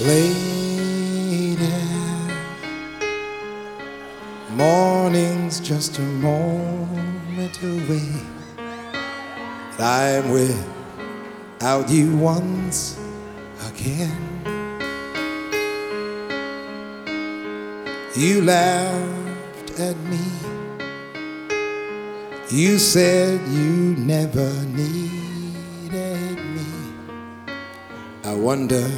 Lady, morning's just a moment away. I'm without you once again. You laughed at me. You said you never needed me. I wonder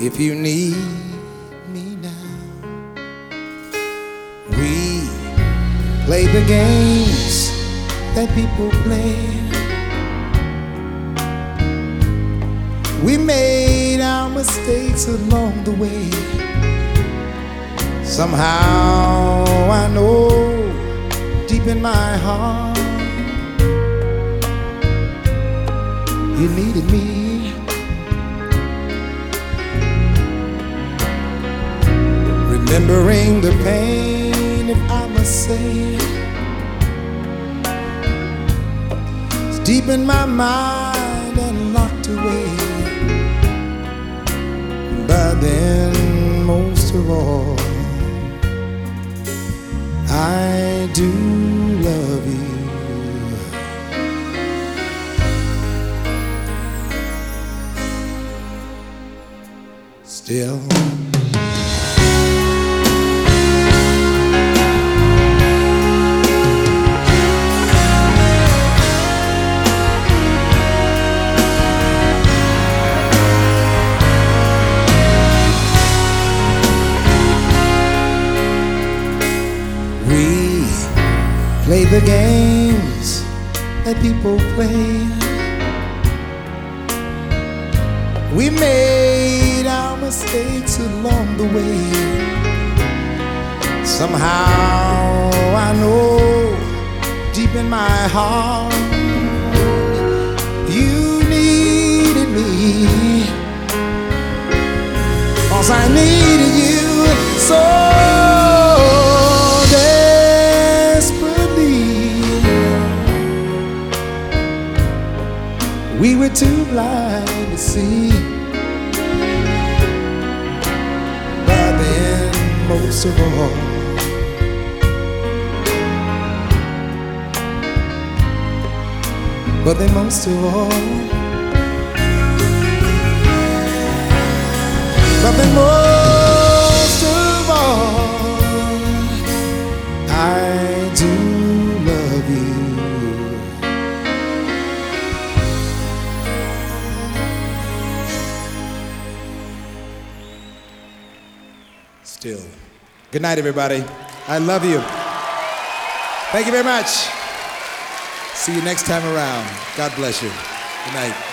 if you need me now. We play the games that people play. We made our mistakes along the way. Somehow I know deep in my heart you needed me. Remembering the pain, if I must say, it's deep in my mind and locked away. But then, most of all, I do love you. Still. Play the games that people play. We made our mistakes along the way. Somehow I know deep in my heart you needed me. Cause I needed you so blind to see. But then, most of all, but then, most of all, but then, most Still. Good night, everybody. I love you. Thank you very much. See you next time around. God bless you. Good night.